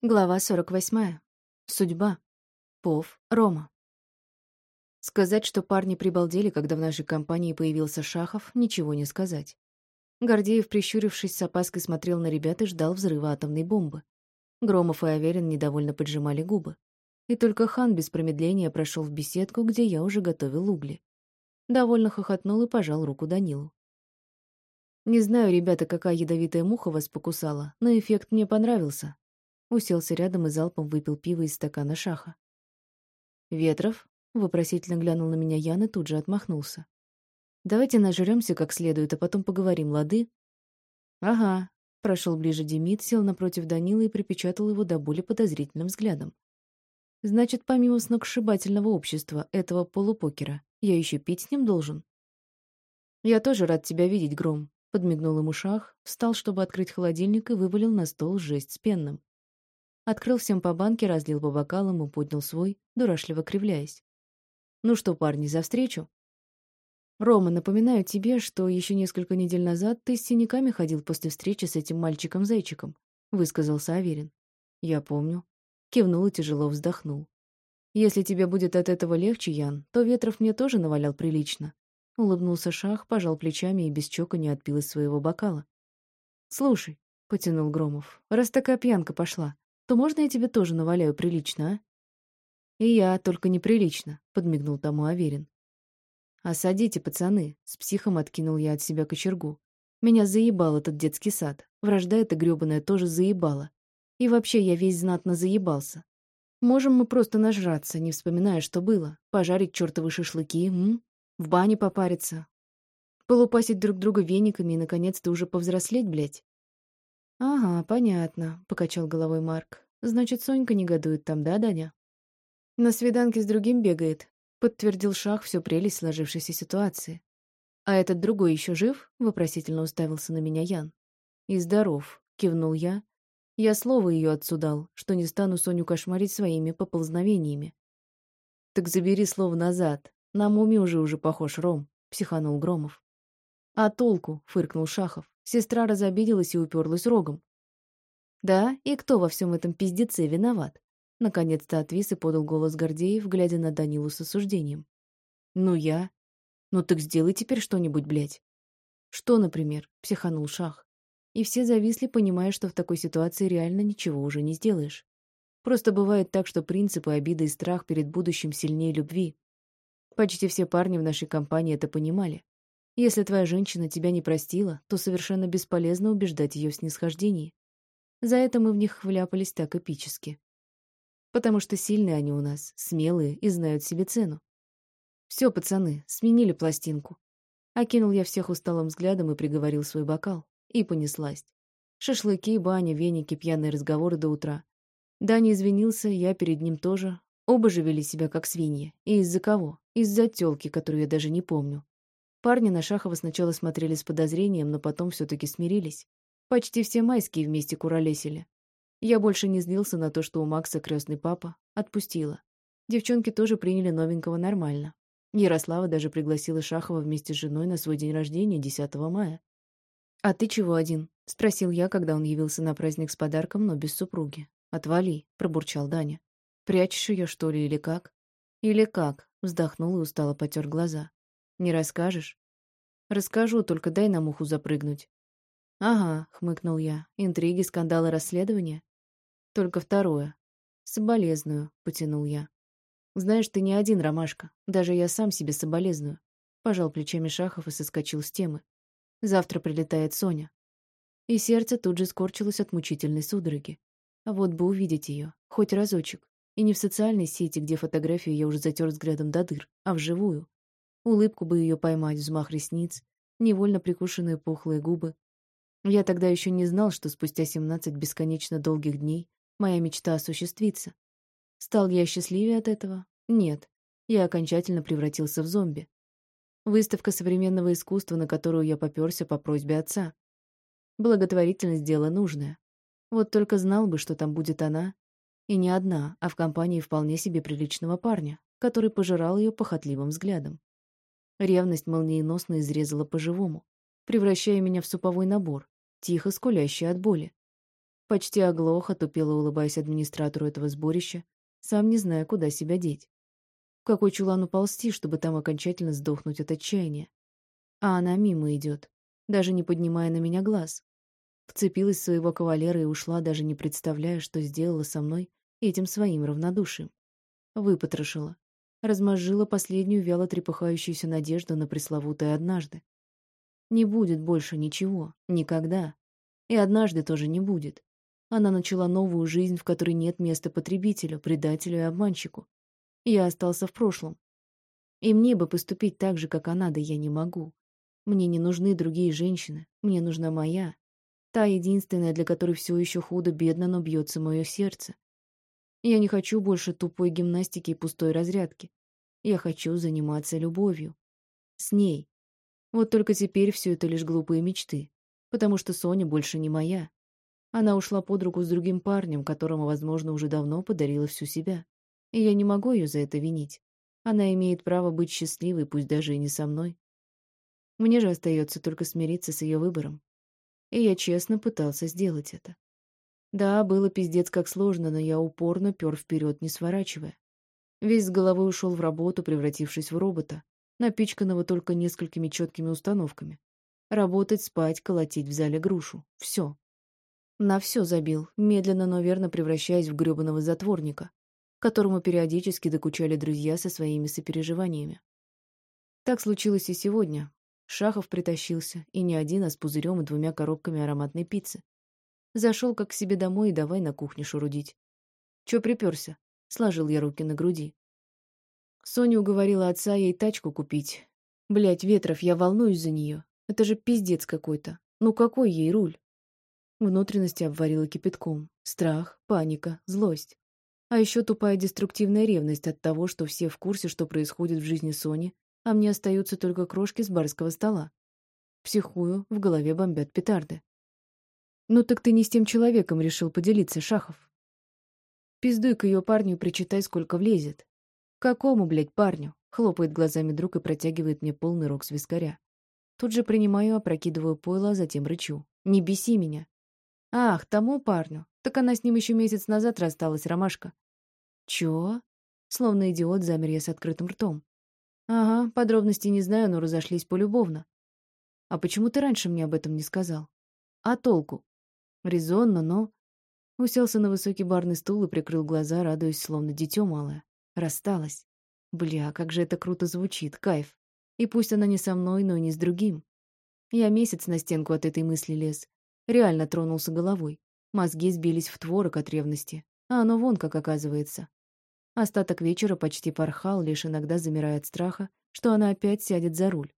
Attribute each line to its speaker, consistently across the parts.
Speaker 1: Глава 48. Судьба. Пов. Рома. Сказать, что парни прибалдели, когда в нашей компании появился Шахов, ничего не сказать. Гордеев, прищурившись с опаской, смотрел на ребят и ждал взрыва атомной бомбы. Громов и Аверин недовольно поджимали губы. И только хан без промедления прошел в беседку, где я уже готовил угли. Довольно хохотнул и пожал руку Данилу. Не знаю, ребята, какая ядовитая муха вас покусала, но эффект мне понравился, Уселся рядом и залпом выпил пиво из стакана шаха. «Ветров?» — вопросительно глянул на меня Ян и тут же отмахнулся. «Давайте нажрёмся как следует, а потом поговорим, лады?» «Ага», — прошел ближе Демид, сел напротив Данила и припечатал его до боли подозрительным взглядом. «Значит, помимо сногсшибательного общества этого полупокера, я еще пить с ним должен?» «Я тоже рад тебя видеть, Гром», — подмигнул ему Шах, встал, чтобы открыть холодильник и вывалил на стол жесть с пенным. Открыл всем по банке, разлил по бокалам и поднял свой, дурашливо кривляясь. «Ну что, парни, за встречу?» «Рома, напоминаю тебе, что еще несколько недель назад ты с синяками ходил после встречи с этим мальчиком-зайчиком», — высказался Аверин. «Я помню». Кивнул и тяжело вздохнул. «Если тебе будет от этого легче, Ян, то Ветров мне тоже навалял прилично». Улыбнулся Шах, пожал плечами и без чока не отпил из своего бокала. «Слушай», — потянул Громов, — «раз такая пьянка пошла, то можно я тебе тоже наваляю прилично, а?» «И я, только неприлично», — подмигнул тому Аверин. «Осадите, пацаны», — с психом откинул я от себя кочергу. «Меня заебал этот детский сад. Вражда эта грёбаная тоже заебала. И вообще я весь знатно заебался. Можем мы просто нажраться, не вспоминая, что было. Пожарить чертовы шашлыки, м? В бане попариться. Полупасить друг друга вениками и, наконец-то, уже повзрослеть, блядь. «Ага, понятно», — покачал головой Марк. «Значит, Сонька негодует там, да, Даня?» «На свиданке с другим бегает», — подтвердил Шах всю прелесть сложившейся ситуации. «А этот другой еще жив?» — вопросительно уставился на меня Ян. «И здоров», — кивнул я. Я слово ее отсудал, что не стану Соню кошмарить своими поползновениями. «Так забери слово назад. На муми уже уже похож Ром», — психанул Громов. «А толку?» — фыркнул Шахов. Сестра разобиделась и уперлась рогом. «Да, и кто во всем этом пиздеце виноват?» Наконец-то отвис и подал голос Гордеев, глядя на Данилу с осуждением. «Ну я. Ну так сделай теперь что-нибудь, блядь». «Что, например?» — психанул Шах. И все зависли, понимая, что в такой ситуации реально ничего уже не сделаешь. Просто бывает так, что принципы, обида и страх перед будущим сильнее любви. Почти все парни в нашей компании это понимали. Если твоя женщина тебя не простила, то совершенно бесполезно убеждать ее в снисхождении. За это мы в них вляпались так эпически. Потому что сильные они у нас, смелые и знают себе цену. Все, пацаны, сменили пластинку. Окинул я всех усталым взглядом и приговорил свой бокал. И понеслась. Шашлыки, баня, веники, пьяные разговоры до утра. Даня извинился, я перед ним тоже. Оба же вели себя как свиньи. И из-за кого? Из-за тёлки, которую я даже не помню. Парни на Шахова сначала смотрели с подозрением, но потом все-таки смирились. Почти все майские вместе куролесили. Я больше не злился на то, что у Макса крестный папа. Отпустила. Девчонки тоже приняли новенького нормально. Ярослава даже пригласила Шахова вместе с женой на свой день рождения 10 мая. «А ты чего один?» — спросил я, когда он явился на праздник с подарком, но без супруги. «Отвали», — пробурчал Даня. «Прячешь ее, что ли, или как?» «Или как?» — вздохнул и устало потер глаза. Не расскажешь? Расскажу, только дай на муху запрыгнуть. Ага, хмыкнул я. Интриги, скандалы, расследования? Только второе. Соболезную, потянул я. Знаешь, ты не один, Ромашка. Даже я сам себе соболезную. Пожал плечами Шахов и соскочил с темы. Завтра прилетает Соня. И сердце тут же скорчилось от мучительной судороги. А вот бы увидеть ее, хоть разочек. И не в социальной сети, где фотографию я уже затер взглядом до дыр, а вживую. Улыбку бы ее поймать, взмах ресниц, невольно прикушенные пухлые губы. Я тогда еще не знал, что спустя семнадцать бесконечно долгих дней моя мечта осуществится. Стал я счастливее от этого? Нет. Я окончательно превратился в зомби. Выставка современного искусства, на которую я попёрся по просьбе отца. Благотворительность — дело нужное. Вот только знал бы, что там будет она. И не одна, а в компании вполне себе приличного парня, который пожирал ее похотливым взглядом. Ревность молниеносно изрезала по-живому, превращая меня в суповой набор, тихо скулящий от боли. Почти оглох, отупело улыбаясь администратору этого сборища, сам не зная, куда себя деть. В какой чулан уползти, чтобы там окончательно сдохнуть от отчаяния. А она мимо идет, даже не поднимая на меня глаз. Вцепилась в своего кавалера и ушла, даже не представляя, что сделала со мной этим своим равнодушием. Выпотрошила. Размозжила последнюю вяло трепыхающуюся надежду на пресловутое «однажды». Не будет больше ничего. Никогда. И однажды тоже не будет. Она начала новую жизнь, в которой нет места потребителю, предателю и обманщику. Я остался в прошлом. И мне бы поступить так же, как она, да я не могу. Мне не нужны другие женщины. Мне нужна моя. Та единственная, для которой все еще худо-бедно, но бьется мое сердце. Я не хочу больше тупой гимнастики и пустой разрядки. Я хочу заниматься любовью. С ней. Вот только теперь все это лишь глупые мечты. Потому что Соня больше не моя. Она ушла под руку с другим парнем, которому, возможно, уже давно подарила всю себя. И я не могу ее за это винить. Она имеет право быть счастливой, пусть даже и не со мной. Мне же остается только смириться с ее выбором. И я честно пытался сделать это. Да, было пиздец как сложно, но я упорно пер вперед, не сворачивая. Весь с головы ушел в работу, превратившись в робота, напичканного только несколькими четкими установками. Работать, спать, колотить в зале грушу. Все. На все забил, медленно, но верно превращаясь в грёбаного затворника, которому периодически докучали друзья со своими сопереживаниями. Так случилось и сегодня. Шахов притащился, и не один, а с пузырем и двумя коробками ароматной пиццы. Зашел как к себе домой и давай на кухне шурудить. Чё приперся? Сложил я руки на груди. Соня уговорила отца ей тачку купить. Блять, Ветров, я волнуюсь за нее. Это же пиздец какой-то. Ну какой ей руль? Внутренности обварила кипятком. Страх, паника, злость. А еще тупая деструктивная ревность от того, что все в курсе, что происходит в жизни Сони, а мне остаются только крошки с барского стола. Психую, в голове бомбят петарды. «Ну так ты не с тем человеком решил поделиться, Шахов». Пиздуй к ее парню и причитай, сколько влезет. «Какому, блядь, парню?» — хлопает глазами друг и протягивает мне полный рог с вискаря. Тут же принимаю, опрокидываю пойло, а затем рычу. «Не беси меня. Ах, тому парню. Так она с ним еще месяц назад рассталась, ромашка. Чё? Словно идиот замер я с открытым ртом. Ага, подробностей не знаю, но разошлись полюбовно. А почему ты раньше мне об этом не сказал? А толку? Резонно, но... Уселся на высокий барный стул и прикрыл глаза, радуясь, словно дитё малое. Рассталась. Бля, как же это круто звучит, кайф. И пусть она не со мной, но и не с другим. Я месяц на стенку от этой мысли лез, Реально тронулся головой. Мозги сбились в творог от ревности. А оно вон как оказывается. Остаток вечера почти порхал, лишь иногда замирая от страха, что она опять сядет за руль.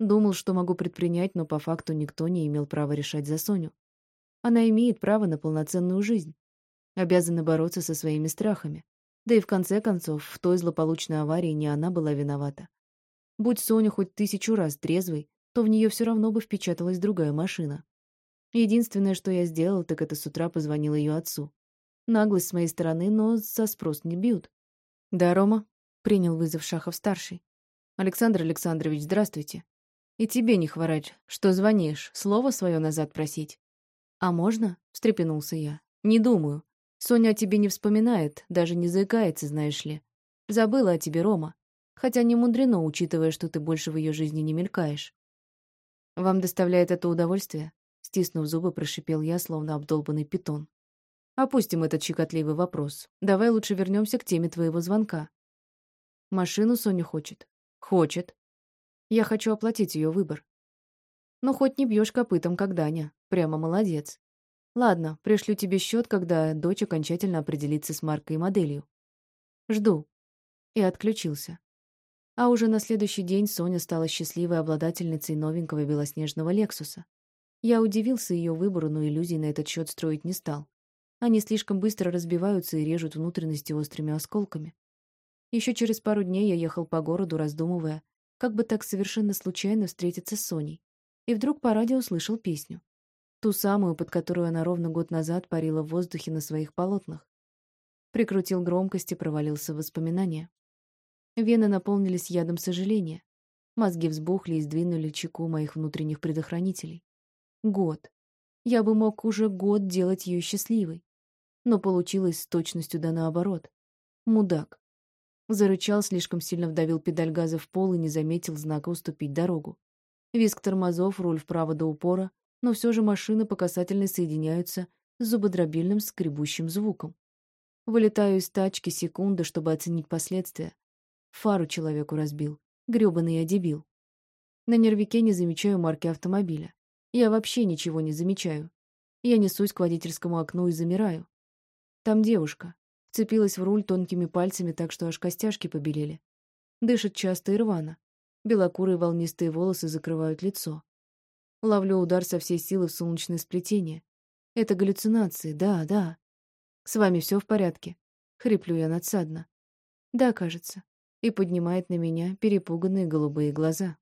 Speaker 1: Думал, что могу предпринять, но по факту никто не имел права решать за Соню. Она имеет право на полноценную жизнь. Обязана бороться со своими страхами. Да и в конце концов, в той злополучной аварии не она была виновата. Будь Соня хоть тысячу раз трезвой, то в нее все равно бы впечаталась другая машина. Единственное, что я сделал, так это с утра позвонил ее отцу. Наглость с моей стороны, но за спрос не бьют. «Да, Рома?» — принял вызов Шахов-старший. «Александр Александрович, здравствуйте. И тебе не хворать, что звонишь, слово свое назад просить». «А можно?» — встрепенулся я. «Не думаю. Соня о тебе не вспоминает, даже не заикается, знаешь ли. Забыла о тебе, Рома. Хотя не мудрено, учитывая, что ты больше в ее жизни не мелькаешь. Вам доставляет это удовольствие? Стиснув зубы, прошипел я, словно обдолбанный питон. Опустим этот щекотливый вопрос. Давай лучше вернемся к теме твоего звонка. Машину Соня хочет. Хочет. Я хочу оплатить ее выбор. Ну, хоть не бьешь копытом, как Даня. Прямо молодец. Ладно, пришлю тебе счет, когда дочь окончательно определится с маркой и моделью. Жду. И отключился. А уже на следующий день Соня стала счастливой обладательницей новенького белоснежного «Лексуса». Я удивился ее выбору, но иллюзий на этот счет строить не стал. Они слишком быстро разбиваются и режут внутренности острыми осколками. Еще через пару дней я ехал по городу, раздумывая, как бы так совершенно случайно встретиться с Соней. И вдруг по радио услышал песню. Ту самую, под которую она ровно год назад парила в воздухе на своих полотнах. Прикрутил громкость и провалился в воспоминания. Вены наполнились ядом сожаления. Мозги взбухли и сдвинули чеку моих внутренних предохранителей. Год. Я бы мог уже год делать ее счастливой. Но получилось с точностью да наоборот. Мудак. Зарычал, слишком сильно вдавил педаль газа в пол и не заметил знака уступить дорогу. Виск тормозов, руль вправо до упора, но все же машины по касательной соединяются с зубодробильным скребущим звуком. Вылетаю из тачки секунды, чтобы оценить последствия. Фару человеку разбил. грёбаный я дебил. На нервике не замечаю марки автомобиля. Я вообще ничего не замечаю. Я несусь к водительскому окну и замираю. Там девушка. Вцепилась в руль тонкими пальцами так, что аж костяшки побелели. Дышит часто и рвано. Белокурые волнистые волосы закрывают лицо. Ловлю удар со всей силы в солнечное сплетение. Это галлюцинации, да, да. С вами все в порядке? Хриплю я надсадно. Да, кажется. И поднимает на меня перепуганные голубые глаза.